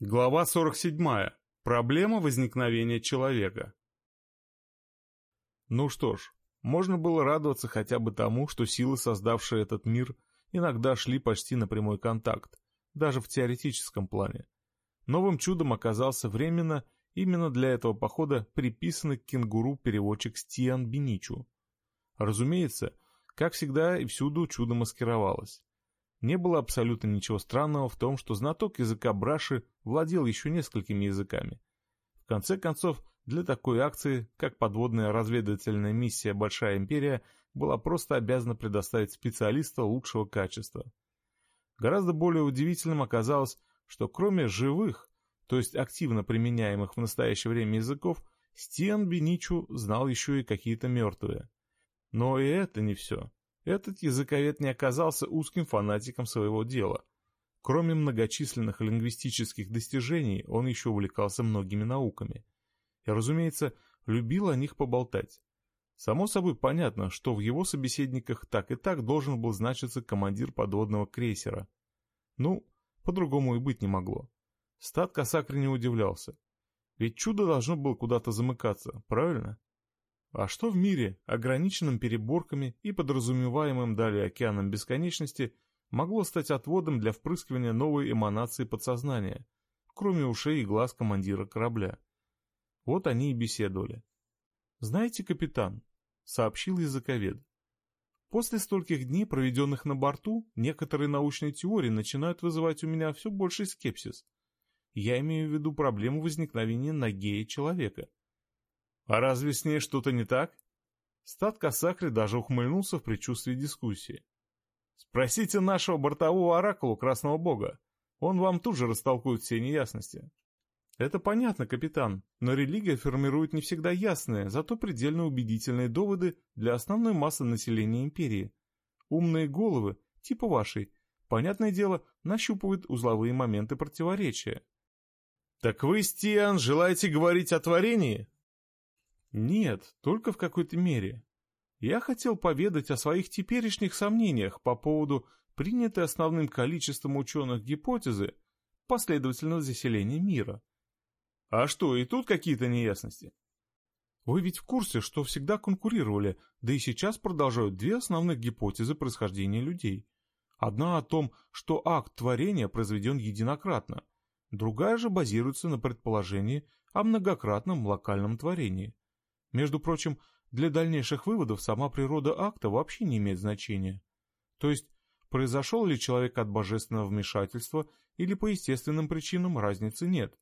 Глава 47. Проблема возникновения человека. Ну что ж, можно было радоваться хотя бы тому, что силы, создавшие этот мир, иногда шли почти на прямой контакт, даже в теоретическом плане. Новым чудом оказался временно именно для этого похода приписанный к кенгуру переводчик Стиан Беничу. Разумеется, как всегда и всюду чудо маскировалось. Не было абсолютно ничего странного в том, что знаток языка Браши владел еще несколькими языками. В конце концов, для такой акции, как подводная разведывательная миссия «Большая империя», была просто обязана предоставить специалиста лучшего качества. Гораздо более удивительным оказалось, что кроме живых, то есть активно применяемых в настоящее время языков, Стиан Беничу знал еще и какие-то мертвые. Но и это не все. Этот языковед не оказался узким фанатиком своего дела. Кроме многочисленных лингвистических достижений, он еще увлекался многими науками. И, разумеется, любил о них поболтать. Само собой понятно, что в его собеседниках так и так должен был значиться командир подводного крейсера. Ну, по-другому и быть не могло. Стат Касакри не удивлялся. Ведь чудо должно было куда-то замыкаться, правильно? А что в мире, ограниченном переборками и подразумеваемым далее океаном бесконечности, могло стать отводом для впрыскивания новой эманации подсознания, кроме ушей и глаз командира корабля? Вот они и беседовали. «Знаете, капитан», — сообщил языковед, «после стольких дней, проведенных на борту, некоторые научные теории начинают вызывать у меня все больший скепсис. Я имею в виду проблему возникновения ноги человека». А разве с ней что-то не так? Стат Касакри даже ухмыльнулся в предчувствии дискуссии. Спросите нашего бортового оракула Красного Бога. Он вам тут же растолкует все неясности. Это понятно, капитан, но религия формирует не всегда ясные, зато предельно убедительные доводы для основной массы населения империи. Умные головы, типа вашей, понятное дело, нащупывают узловые моменты противоречия. «Так вы, Стиан, желаете говорить о творении?» Нет, только в какой-то мере. Я хотел поведать о своих теперешних сомнениях по поводу принятой основным количеством ученых гипотезы последовательного заселения мира. А что, и тут какие-то неясности? Вы ведь в курсе, что всегда конкурировали, да и сейчас продолжают две основных гипотезы происхождения людей. Одна о том, что акт творения произведен единократно, другая же базируется на предположении о многократном локальном творении. Между прочим, для дальнейших выводов сама природа акта вообще не имеет значения. То есть, произошел ли человек от божественного вмешательства или по естественным причинам разницы нет.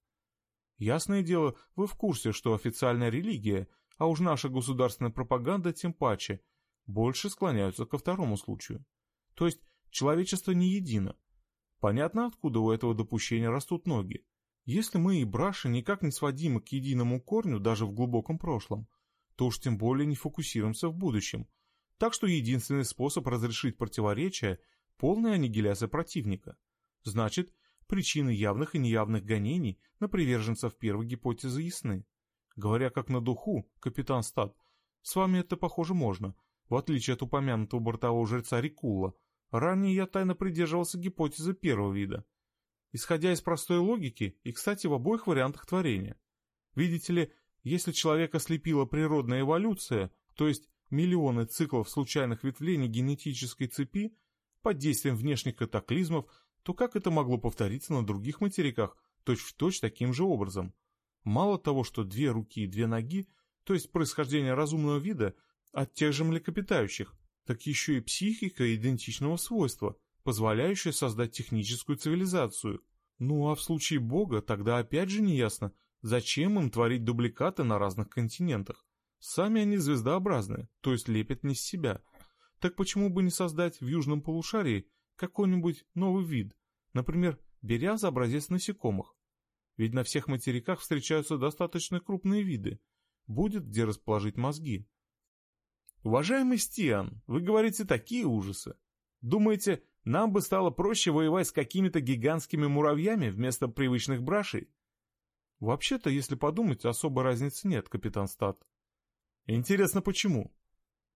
Ясное дело, вы в курсе, что официальная религия, а уж наша государственная пропаганда тем паче, больше склоняются ко второму случаю. То есть, человечество не едино. Понятно, откуда у этого допущения растут ноги. Если мы и браши никак не сводимы к единому корню даже в глубоком прошлом, то уж тем более не фокусируемся в будущем. Так что единственный способ разрешить противоречия – полная аннигиляция противника. Значит, причины явных и неявных гонений на приверженцев первой гипотезы ясны. Говоря как на духу, капитан Стат, с вами это, похоже, можно, в отличие от упомянутого бортового жреца Рикула. Ранее я тайно придерживался гипотезы первого вида – исходя из простой логики и, кстати, в обоих вариантах творения. Видите ли, если человека слепила природная эволюция, то есть миллионы циклов случайных ветвлений генетической цепи, под действием внешних катаклизмов, то как это могло повториться на других материках точь-в-точь точь таким же образом? Мало того, что две руки и две ноги, то есть происхождение разумного вида от тех же млекопитающих, так еще и психика идентичного свойства – позволяющая создать техническую цивилизацию. Ну а в случае Бога тогда опять же неясно, зачем им творить дубликаты на разных континентах. Сами они звездообразные, то есть лепят не с себя. Так почему бы не создать в южном полушарии какой-нибудь новый вид, например, беря за образец насекомых? Ведь на всех материках встречаются достаточно крупные виды. Будет где расположить мозги. Уважаемый Стиан, вы говорите такие ужасы. Думаете, нам бы стало проще воевать с какими-то гигантскими муравьями вместо привычных брашей. Вообще-то, если подумать, особой разницы нет, капитан Стат. Интересно, почему?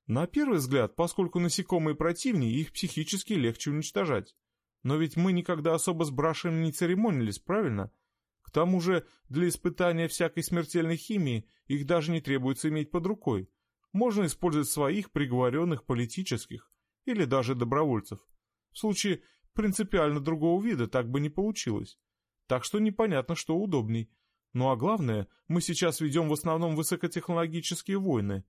На первый взгляд, поскольку насекомые противнее, их психически легче уничтожать. Но ведь мы никогда особо с брашами не церемонились, правильно? К тому же для испытания всякой смертельной химии их даже не требуется иметь под рукой. Можно использовать своих приговоренных политических или даже добровольцев. В случае принципиально другого вида так бы не получилось. Так что непонятно, что удобней. Ну а главное, мы сейчас ведем в основном высокотехнологические войны.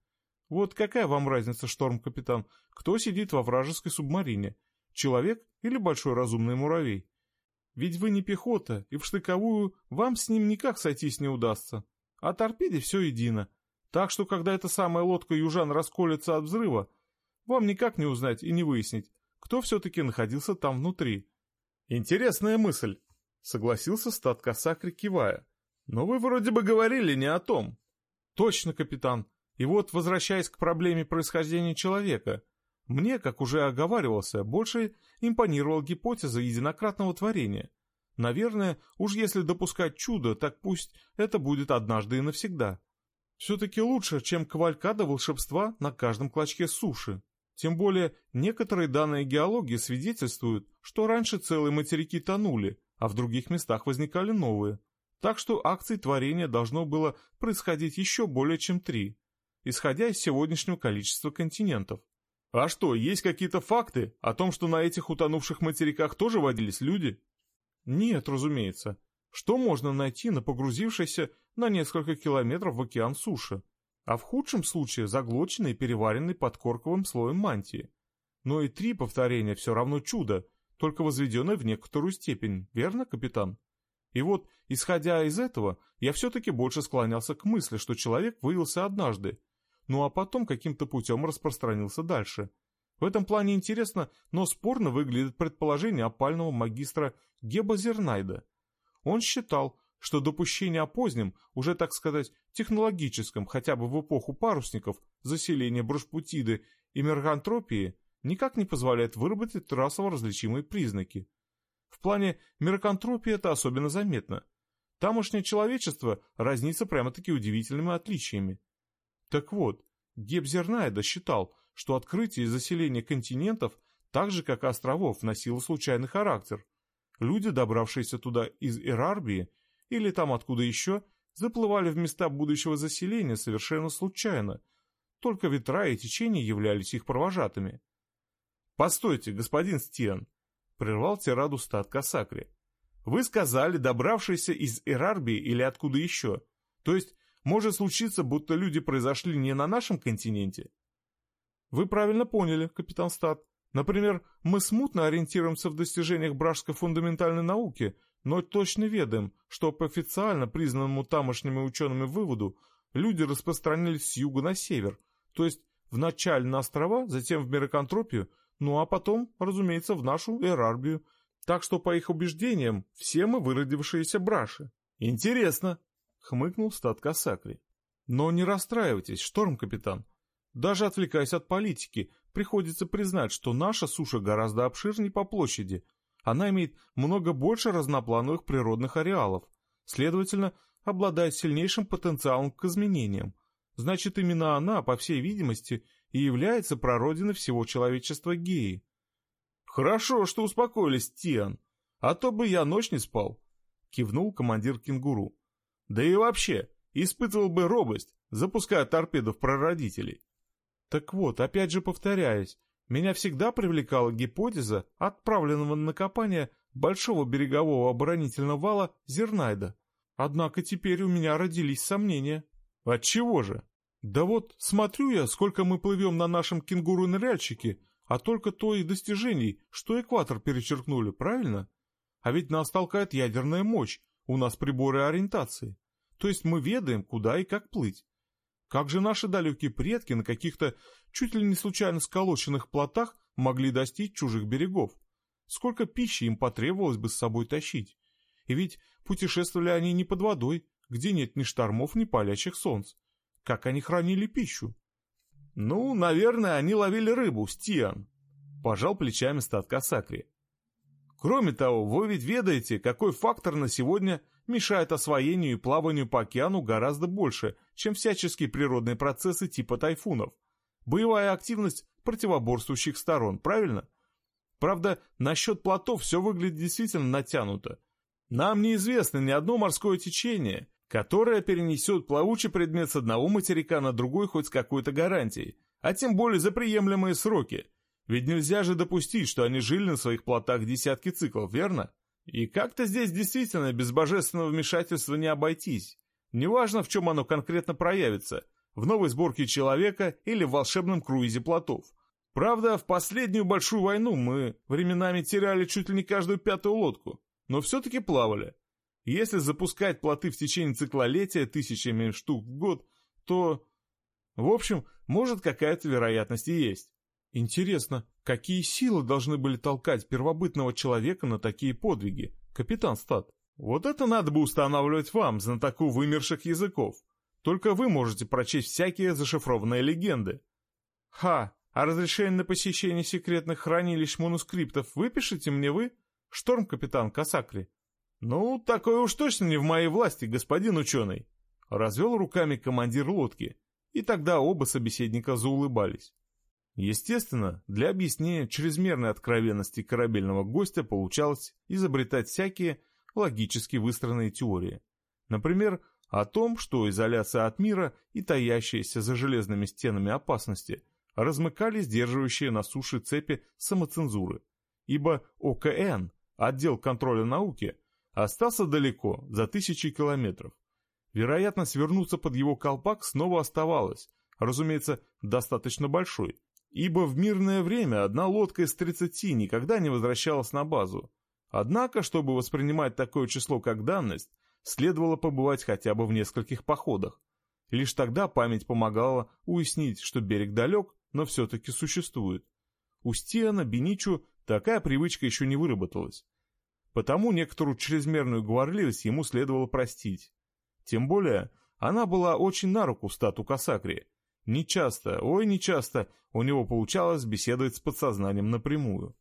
Вот какая вам разница, шторм-капитан, кто сидит во вражеской субмарине? Человек или большой разумный муравей? Ведь вы не пехота, и в штыковую вам с ним никак сойтись не удастся. А торпеде все едино. Так что, когда эта самая лодка южан расколется от взрыва, вам никак не узнать и не выяснить, кто все-таки находился там внутри. Интересная мысль, согласился стат Касакри, кивая. Но вы вроде бы говорили не о том. Точно, капитан. И вот, возвращаясь к проблеме происхождения человека, мне, как уже оговаривался, больше импонировала гипотеза единократного творения. Наверное, уж если допускать чудо, так пусть это будет однажды и навсегда. Все-таки лучше, чем кавалькада волшебства на каждом клочке суши. Тем более, некоторые данные геологии свидетельствуют, что раньше целые материки тонули, а в других местах возникали новые. Так что акций творения должно было происходить еще более чем три, исходя из сегодняшнего количества континентов. А что, есть какие-то факты о том, что на этих утонувших материках тоже водились люди? Нет, разумеется. Что можно найти на погрузившейся на несколько километров в океан суши? А в худшем случае заглоченный и переваренный под корковым слоем мантии. Но и три повторения все равно чудо, только возведенное в некоторую степень, верно, капитан? И вот, исходя из этого, я все-таки больше склонялся к мысли, что человек выявился однажды, ну а потом каким-то путем распространился дальше. В этом плане интересно, но спорно выглядит предположение опального магистра Геба Зернайда. Он считал, что допущение о позднем, уже так сказать, технологическом, хотя бы в эпоху парусников, заселения брошпутиды и меркантропии, никак не позволяет выработать расово различимые признаки. В плане меркантропии это особенно заметно. Тамошнее человечество разнится прямо-таки удивительными отличиями. Так вот, Гебзернайда считал, что открытие и заселение континентов, так же как и островов, носило случайный характер. Люди, добравшиеся туда из Ирарбии или там откуда еще, заплывали в места будущего заселения совершенно случайно, только ветра и течения являлись их провожатыми. «Постойте, господин Стиан!» — прервал тираду стат Касакри. «Вы сказали, добравшиеся из Ирарбии или откуда еще, то есть может случиться, будто люди произошли не на нашем континенте. Вы правильно поняли, капитан Стат. Например, мы смутно ориентируемся в достижениях бражской фундаментальной науки, но точно ведаем, что по официально признанному тамошними учеными выводу люди распространились с юга на север, то есть вначале на острова, затем в Мероконтропию, ну а потом, разумеется, в нашу Эрарбию. Так что, по их убеждениям, все мы выродившиеся браши. Интересно, — хмыкнул стат Касакри. «Но не расстраивайтесь, шторм-капитан. Даже отвлекаясь от политики, приходится признать, что наша суша гораздо обширнее по площади. Она имеет много больше разноплановых природных ареалов, следовательно, обладает сильнейшим потенциалом к изменениям. Значит, именно она, по всей видимости, и является прародиной всего человечества Геи. «Хорошо, что успокоились, Тиан, а то бы я ночь не спал», — кивнул командир кенгуру. Да и вообще, испытывал бы робость, запуская торпеду в прародителей. Так вот, опять же повторяюсь, меня всегда привлекала гипотеза отправленного на копание большого берегового оборонительного вала Зернайда. Однако теперь у меня родились сомнения. Отчего же? Да вот, смотрю я, сколько мы плывем на нашем кенгуру-ныряльщике, а только то и достижений, что экватор перечеркнули, правильно? А ведь нас толкает ядерная мощь, у нас приборы ориентации. То есть мы ведаем, куда и как плыть. Как же наши далекие предки на каких-то чуть ли не случайно сколоченных плотах могли достичь чужих берегов? Сколько пищи им потребовалось бы с собой тащить? И ведь путешествовали они не под водой, где нет ни штормов, ни палящих солнц. Как они хранили пищу? Ну, наверное, они ловили рыбу, Стиан. Пожал плечами статка Сакри. Кроме того, вы ведь ведаете, какой фактор на сегодня мешает освоению и плаванию по океану гораздо больше, чем всяческие природные процессы типа тайфунов. Боевая активность противоборствующих сторон, правильно? Правда, насчет плотов все выглядит действительно натянуто. Нам неизвестно ни одно морское течение, которое перенесет плавучий предмет с одного материка на другой хоть с какой-то гарантией, а тем более за приемлемые сроки. Ведь нельзя же допустить, что они жили на своих плотах десятки циклов, верно? И как-то здесь действительно без божественного вмешательства не обойтись. Неважно, в чем оно конкретно проявится, в новой сборке человека или в волшебном круизе плотов. Правда, в последнюю большую войну мы временами теряли чуть ли не каждую пятую лодку, но все-таки плавали. Если запускать плоты в течение циклолетия тысячами штук в год, то... В общем, может какая-то вероятность и есть. Интересно, какие силы должны были толкать первобытного человека на такие подвиги, капитан Стат? Вот это надо бы устанавливать вам, знатоку вымерших языков. Только вы можете прочесть всякие зашифрованные легенды. Ха, а разрешение на посещение секретных хранилищ манускриптов выпишите мне вы, шторм-капитан Касакри? Ну, такое уж точно не в моей власти, господин ученый. Развел руками командир лодки, и тогда оба собеседника заулыбались. Естественно, для объяснения чрезмерной откровенности корабельного гостя получалось изобретать всякие логически выстроенные теории. Например, о том, что изоляция от мира и таящиеся за железными стенами опасности размыкали сдерживающие на суше цепи самоцензуры, ибо ОКН, отдел контроля науки, остался далеко, за тысячи километров. Вероятность вернуться под его колпак снова оставалась, разумеется, достаточно большой, ибо в мирное время одна лодка из 30 никогда не возвращалась на базу. Однако, чтобы воспринимать такое число как данность, следовало побывать хотя бы в нескольких походах. Лишь тогда память помогала уяснить, что берег далек, но все-таки существует. У Стиана Беничу такая привычка еще не выработалась. Потому некоторую чрезмерную говорливость ему следовало простить. Тем более, она была очень на руку стату Касакри. Нечасто, ой, нечасто у него получалось беседовать с подсознанием напрямую.